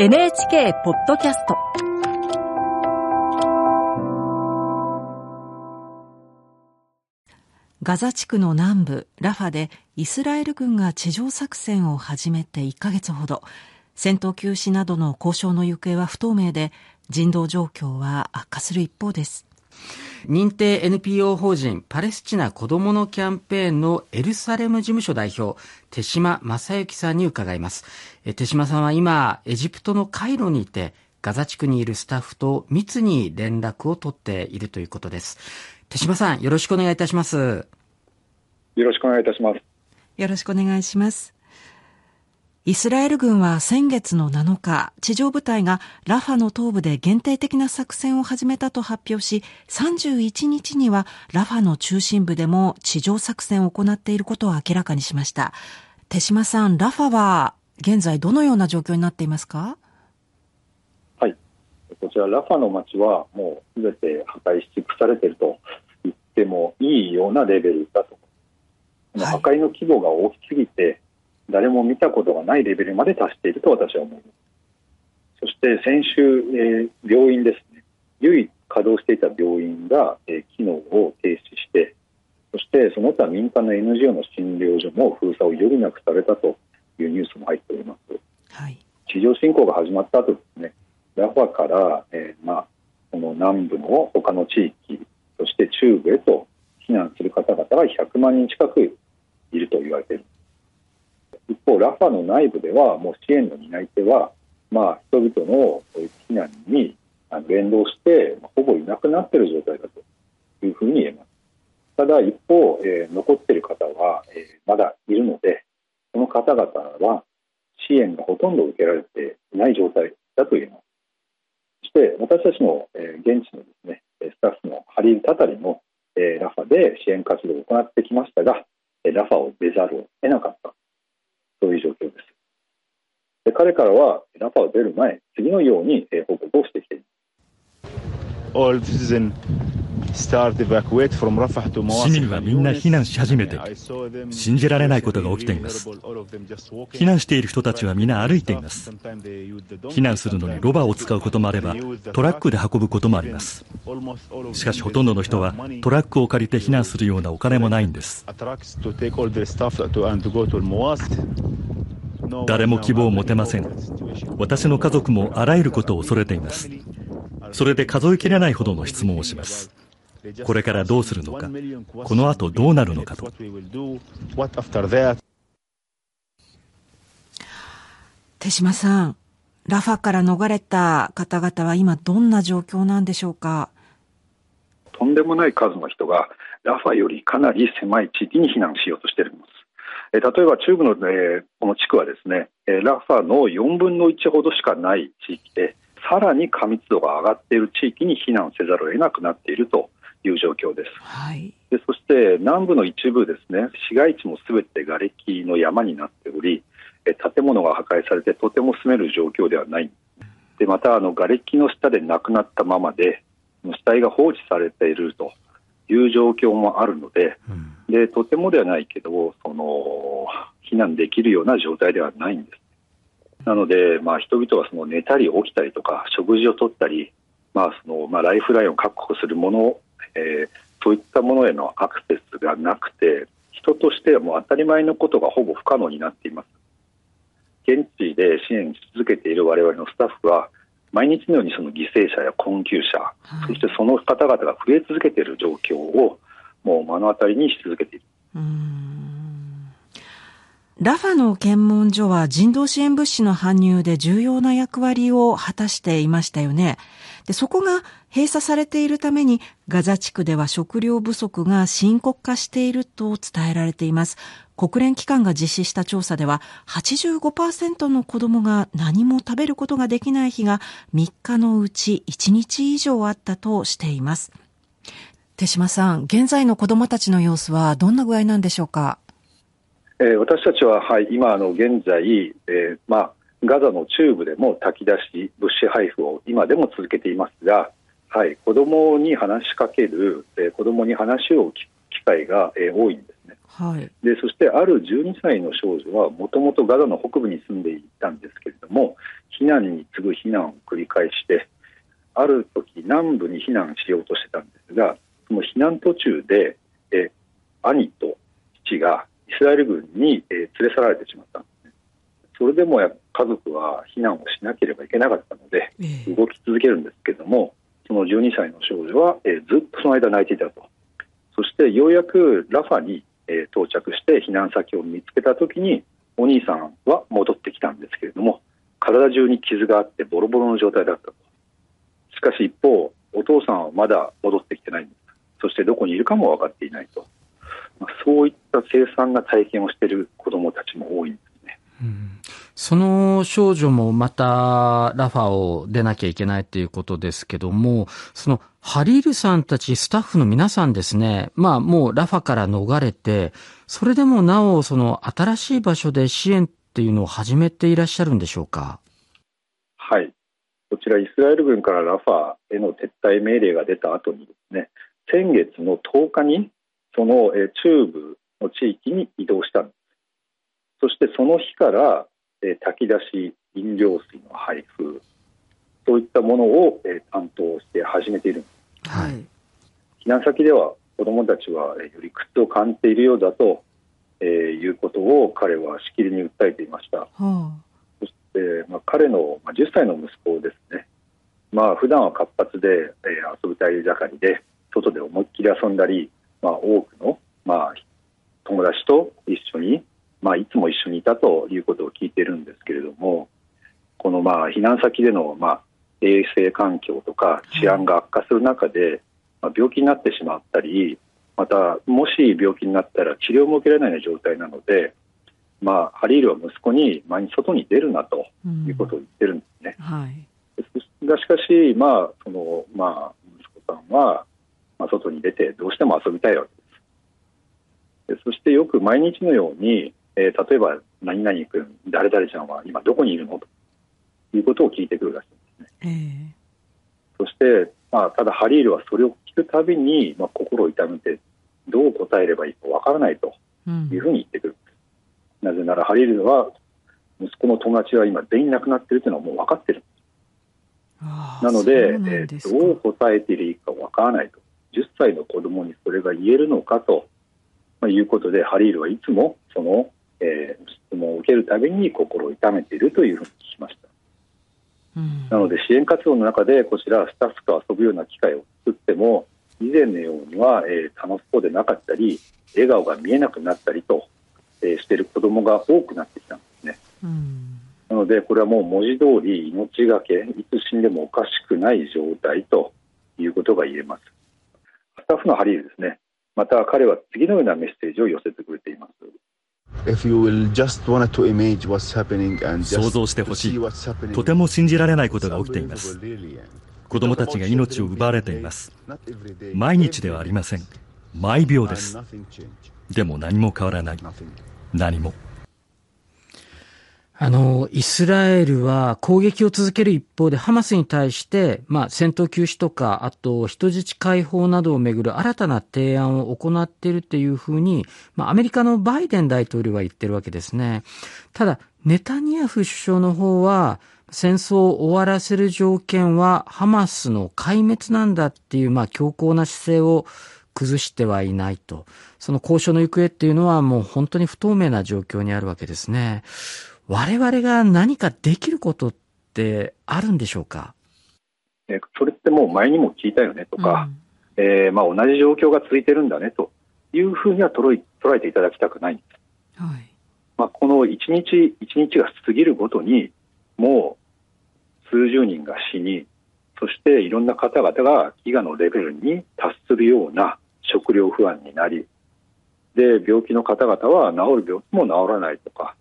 NHK ポッドキャスト。ガザ地区の南部ラファでイスラエル軍が地上作戦を始めて1か月ほど。戦闘休止などの交渉の行方は不透明で人道状況は悪化する一方です。認定 NPO 法人パレスチナ子どものキャンペーンのエルサレム事務所代表手島正幸さんに伺います。手島さんは今エジプトのカイロにいてガザ地区にいるスタッフと密に連絡を取っているということです。手島さんよろしくお願いいたします。よろしくお願いいたします。よろしくお願いしますイスラエル軍は先月の7日、地上部隊がラファの東部で限定的な作戦を始めたと発表し、31日にはラファの中心部でも地上作戦を行っていることを明らかにしました。手島さん、ラファは現在どのような状況になっていますか？はい。こちらラファの街はもうすべて破壊し尽くされていると言ってもいいようなレベルだと。はい、破壊の規模が大きすぎて、誰も見たことがないレベルまで達していると私は思います。そして先週、えー、病院ですね、唯一稼働していた病院が、えー、機能を停止して、そしてその他民間の NGO の診療所も封鎖を余儀なくされたというニュースも入っております。はい、地上侵攻が始まった後ですね、ラファから、えー、まあ、この南部の他の地域、そして中部へと避難する方々が100万人近くいると言われている一方、ラファの内部では、もう支援の担い手は、まあ、人々の避難に連動して、ほぼいなくなっている状態だというふうに言えます。ただ、一方、えー、残っている方は、えー、まだいるので、その方々は支援がほとんど受けられていない状態だと言えます。そして、私たちの、えー、現地のですね、スタッフのハリル・タタリも、えー、ラファで支援活動を行ってきましたが、ラファを出ざるを得なかったそういう状況です。で彼からはラファを出る前、次のように報告をしてきています。市民はみんな避難し始めて信じられないことが起きています。避難している人たちは皆歩いています。避難するのにロバを使うこともあればトラックで運ぶこともあります。しかしほとんどの人はトラックを借りて避難するようなお金もないんです誰も希望を持てません私の家族もあらゆることを恐れていますそれで数えきれないほどの質問をしますこれからどうするのか、この後どうなるのかと。手島さん、ラファから逃れた方々は今どんな状況なんでしょうか？とんでもない数の人がラファよりかなり狭い地域に避難しようとしています。え例えば中部の、えこの地区はですね、えラファの4分の1ほどしかない地域で、さらに過密度が上がっている地域に避難せざるを得なくなっているという状況です。はい、でそして南部の一部ですね、市街地もすべて瓦礫の山になっており、建物が破壊されてとても住める状況ではない。でまたあの瓦礫の下で亡くなったままで死体が放置されているという状況もあるので、うん、でとてもではないけどその避難できるような状態ではないんです。なので、まあ、人々はその寝たり起きたりとか食事をとったり、まあそのまあ、ライフラインを確保するものえー、そういったものへのアクセスがなくて人としてはもう当たり前のことがほぼ不可能になっています現地で支援し続けている我々のスタッフは毎日のようにその犠牲者や困窮者、はい、そしてその方々が増え続けている状況をもう目の当たりにし続けている。ラファの検問所は人道支援物資の搬入で重要な役割を果たしていましたよね。で、そこが閉鎖されているためにガザ地区では食料不足が深刻化していると伝えられています。国連機関が実施した調査では85%の子供が何も食べることができない日が3日のうち1日以上あったとしています。手島さん、現在の子供たちの様子はどんな具合なんでしょうか？えー、私たちは、はい、今あの現在、えーまあ、ガザの中部でも炊き出し物資配布を今でも続けていますが、はい、子どもに話しかける、えー、子どもに話を聞歳が、えー、多いんですね。はい、でそしてある12歳の少女はもともとガザの北部に住んでいたんですけれども避難に次ぐ避難を繰り返してある時南部に避難しようとしてたんですがその避難途中でえ兄と父がイスラエル軍に、え連れ去られてしまったんですね。それでもや家族は避難をしなければいけなかったので、動き続けるんですけれども、その12歳の少女は、えずっとその間泣いていたと。そしてようやくラファに、え到着して避難先を見つけた時に、お兄さんは戻ってきたんですけれども、体中に傷があってボロボロの状態だったと。しかし一方、お父さんはまだ戻ってきてない。そしてどこにいるかも分かっていないと。まあ、そういった凄惨な体験をしている子どもたちも多いんですね。うんその少女もまたラファを出なきゃいけないということですけども、そのハリールさんたちスタッフの皆さんですね、まあもうラファから逃れて、それでもなおその新しい場所で支援っていうのを始めていらっしゃるんでしょうか？はい。こちらイスラエル軍からラファへの撤退命令が出た後にですね、先月の10日にその中部の地域に移動したんです。そしてその日から炊き出し飲料水の配布そういったものを担当して始めているんです。はい、避難先では子どもたちはより苦痛を感じているようだと、えー、いうことを彼はしきりに訴えていました。はあ、そして、まあ、彼の、まあ、10歳の息子ですね、まあ普段は活発で、えー、遊びたい盛りで外で思いっきり遊んだり、まあ、多くの、まあ、友達とまあ、いつも一緒にいたということを聞いているんですけれどもこのまあ避難先でのまあ衛生環境とか治安が悪化する中で、まあ、病気になってしまったりまたもし病気になったら治療も受けられない状態なので、まあ、ハリールは息子に毎日外に出るなということを言ってるんですね。うんはい、がしかし、まあそのまあ、息子さんはまあ、外に出てどうしても遊びたいわけです。でそしてよく毎日のように、えー、例えば「何々君誰々ちゃんは今どこにいるの?」ということを聞いてくるらしいんですね。えー、そして、まあ、ただハリールはそれを聞くたびに、まあ、心を痛めてどう答えればいいかわからないというふうに言ってくる、うん、なぜならハリールは息子の友達は今全員亡くなっているというのはもう分かってる。なのでえー、どう答えていいかわからないと。10歳の子供にそれが言えるのかと、まあ、いうことでハリールはいつもその、えー、質問を受けるたびに心を痛めているというふうに聞きました、うん、なので支援活動の中でこちらスタッフと遊ぶような機会を作っても以前のようには、えー、楽しそうでなかったり笑顔が見えなくなったりと、えー、している子どもが多くなってきたんですね。うんなので、これはもう文字通り命がけ、いつ死んでもおかしくない状態ということが言えます。タッフのハリーですね。また彼は次のようなメッセージを寄せてくれています。想像してほしい。とても信じられないことが起きています。子供たちが命を奪われています。毎日ではありません。毎秒です。でも何も変わらない。何も。あの、イスラエルは攻撃を続ける一方でハマスに対して、まあ、戦闘休止とか、あと人質解放などをめぐる新たな提案を行っているというふうに、まあ、アメリカのバイデン大統領は言ってるわけですね。ただ、ネタニヤフ首相の方は、戦争を終わらせる条件はハマスの壊滅なんだっていう、まあ、強硬な姿勢を崩してはいないと。その交渉の行方っていうのはもう本当に不透明な状況にあるわけですね。我々が何かできることってあるんでしょうか？えそれってもう前にも聞いたよねとか、うん、えー、まあ、同じ状況が続いてるんだねというふうには捉え捉えていただきたくない。んです。はい。まあ、この一日一日が過ぎるごとにもう数十人が死にそしていろんな方々が飢餓のレベルに達するような食料不安になりで病気の方々は治る病気も治らないとか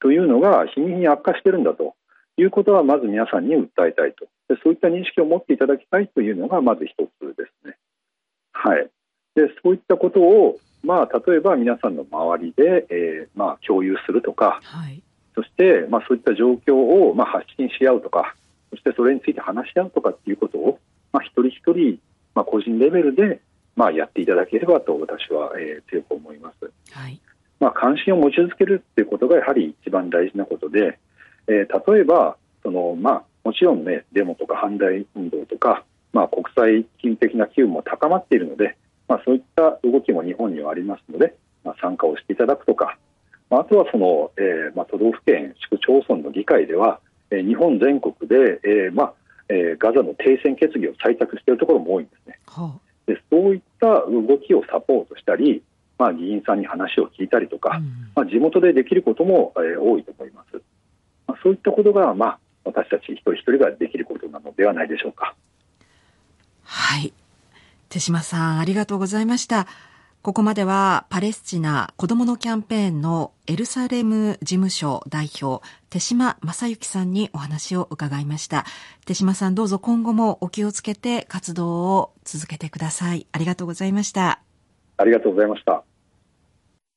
というのが日に日に悪化しているんだということはまず皆さんに訴えたいとでそういった認識を持っていただきたいというのがまず一つですね。はい、でそういったことを、まあ、例えば皆さんの周りで、えーまあ、共有するとか、はい、そして、まあ、そういった状況を、まあ、発信し合うとかそしてそれについて話し合うとかっていうことを、まあ、一人一人、まあ、個人レベルで、まあ、やっていただければと私は、えー、強く思います。はいまあ、関心を持ち続けるということがやはり一番大事なことで、えー、例えばその、まあ、もちろん、ね、デモとか反対運動とか、まあ、国際金的な機運も高まっているので、まあ、そういった動きも日本にはありますので、まあ、参加をしていただくとか、まあ、あとはその、えーまあ、都道府県、市区町村の議会では、えー、日本全国で、えーまあえー、ガザの停戦決議を採択しているところも多いんですね。はあ、でそういった動きをサポートしたり、まあ、議員さんに話を聞いたりとか、うん、まあ、地元でできることも、えー、多いと思います。まあ、そういったことが、まあ、私たち一人一人ができることなのではないでしょうか。はい。手島さん、ありがとうございました。ここまではパレスチナ子供のキャンペーンのエルサレム事務所代表手島正幸さんにお話を伺いました手島さんどうぞ今後もお気をつけて活動を続けてくださいありがとうございましたありがとうございました